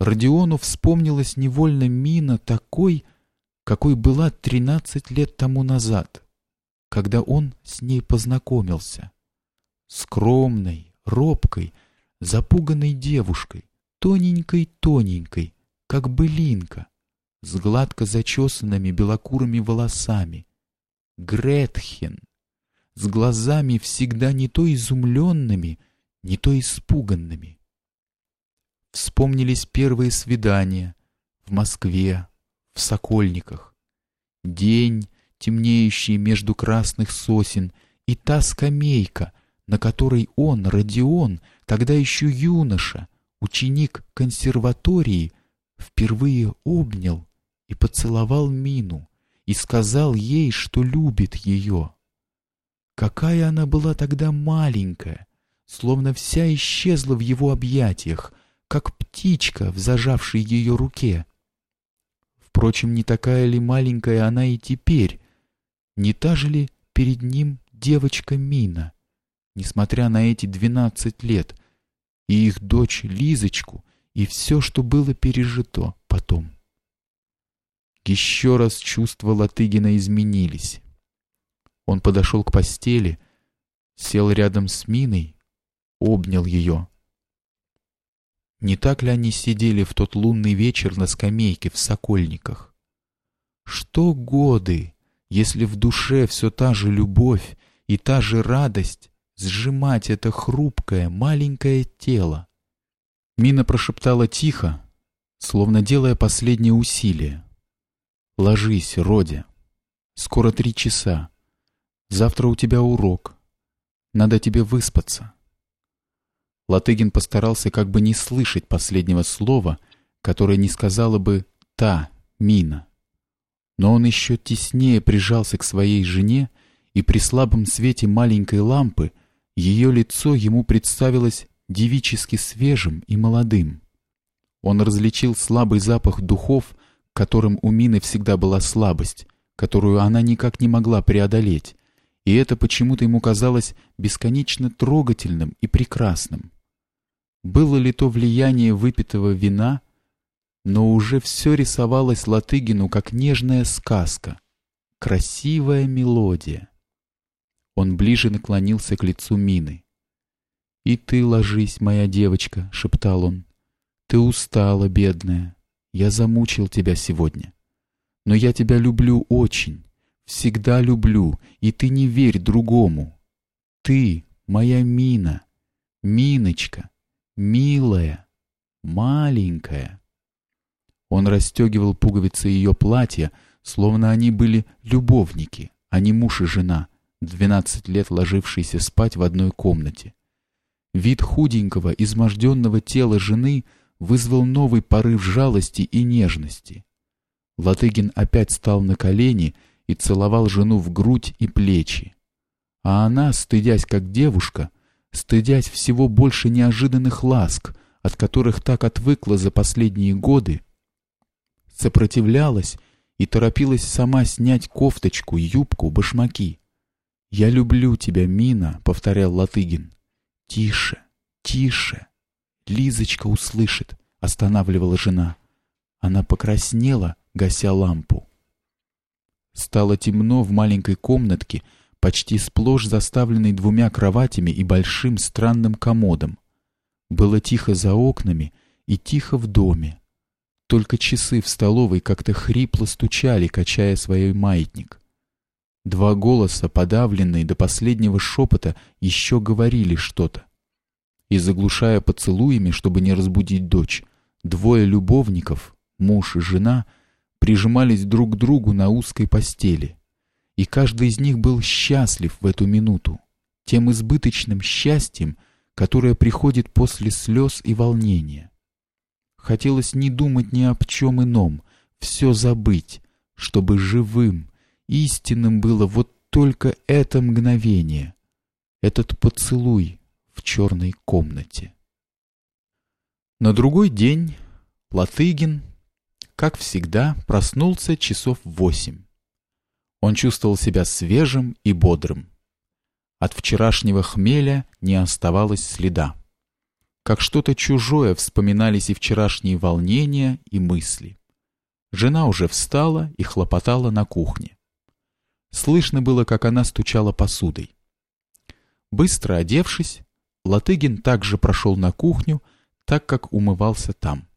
Родиону вспомнилась невольно мина такой, какой была тринадцать лет тому назад, когда он с ней познакомился. Скромной, робкой, запуганной девушкой, тоненькой-тоненькой, как былинка, с гладко зачесанными белокурыми волосами. Гретхен, с глазами всегда не то изумленными, не то испуганными. Вспомнились первые свидания в Москве, в Сокольниках. День, темнеющий между красных сосен, и та скамейка, на которой он, Родион, тогда еще юноша, ученик консерватории, впервые обнял и поцеловал Мину и сказал ей, что любит ее. Какая она была тогда маленькая, словно вся исчезла в его объятиях, как птичка в зажавшей ее руке. Впрочем, не такая ли маленькая она и теперь? Не та же ли перед ним девочка Мина, несмотря на эти двенадцать лет, и их дочь Лизочку, и все, что было пережито потом? Еще раз чувства Латыгина изменились. Он подошел к постели, сел рядом с Миной, обнял ее. Не так ли они сидели в тот лунный вечер на скамейке в Сокольниках? Что годы, если в душе все та же любовь и та же радость сжимать это хрупкое маленькое тело? Мина прошептала тихо, словно делая последнее усилие. «Ложись, Родя. Скоро три часа. Завтра у тебя урок. Надо тебе выспаться». Латыгин постарался как бы не слышать последнего слова, которое не сказала бы «та, Мина». Но он еще теснее прижался к своей жене, и при слабом свете маленькой лампы ее лицо ему представилось девически свежим и молодым. Он различил слабый запах духов, которым у Мины всегда была слабость, которую она никак не могла преодолеть, и это почему-то ему казалось бесконечно трогательным и прекрасным. Было ли то влияние выпитого вина, но уже все рисовалось Латыгину как нежная сказка, красивая мелодия. Он ближе наклонился к лицу Мины. «И ты ложись, моя девочка», — шептал он. «Ты устала, бедная. Я замучил тебя сегодня. Но я тебя люблю очень, всегда люблю, и ты не верь другому. Ты моя Мина, Миночка, милая, маленькая. Он расстегивал пуговицы ее платья, словно они были любовники, а не муж и жена, двенадцать лет ложившиеся спать в одной комнате. Вид худенького, изможденного тела жены вызвал новый порыв жалости и нежности. Латыгин опять стал на колени и целовал жену в грудь и плечи. А она, стыдясь как девушка, стыдясь всего больше неожиданных ласк, от которых так отвыкла за последние годы, сопротивлялась и торопилась сама снять кофточку, юбку, башмаки. «Я люблю тебя, Мина», — повторял Латыгин. «Тише, тише!» Лизочка услышит, — останавливала жена. Она покраснела, гася лампу. Стало темно в маленькой комнатке, почти сплошь заставленный двумя кроватями и большим странным комодом. Было тихо за окнами и тихо в доме. Только часы в столовой как-то хрипло стучали, качая свой маятник. Два голоса, подавленные до последнего шепота, еще говорили что-то. И заглушая поцелуями, чтобы не разбудить дочь, двое любовников, муж и жена, прижимались друг к другу на узкой постели и каждый из них был счастлив в эту минуту, тем избыточным счастьем, которое приходит после слез и волнения. Хотелось не думать ни об чем ином, все забыть, чтобы живым, истинным было вот только это мгновение, этот поцелуй в черной комнате. На другой день Латыгин, как всегда, проснулся часов восемь. Он чувствовал себя свежим и бодрым. От вчерашнего хмеля не оставалось следа. как что-то чужое вспоминались и вчерашние волнения и мысли. Жена уже встала и хлопотала на кухне. Слышно было, как она стучала посудой. Быстро одевшись, Латыгин также прошел на кухню, так как умывался там.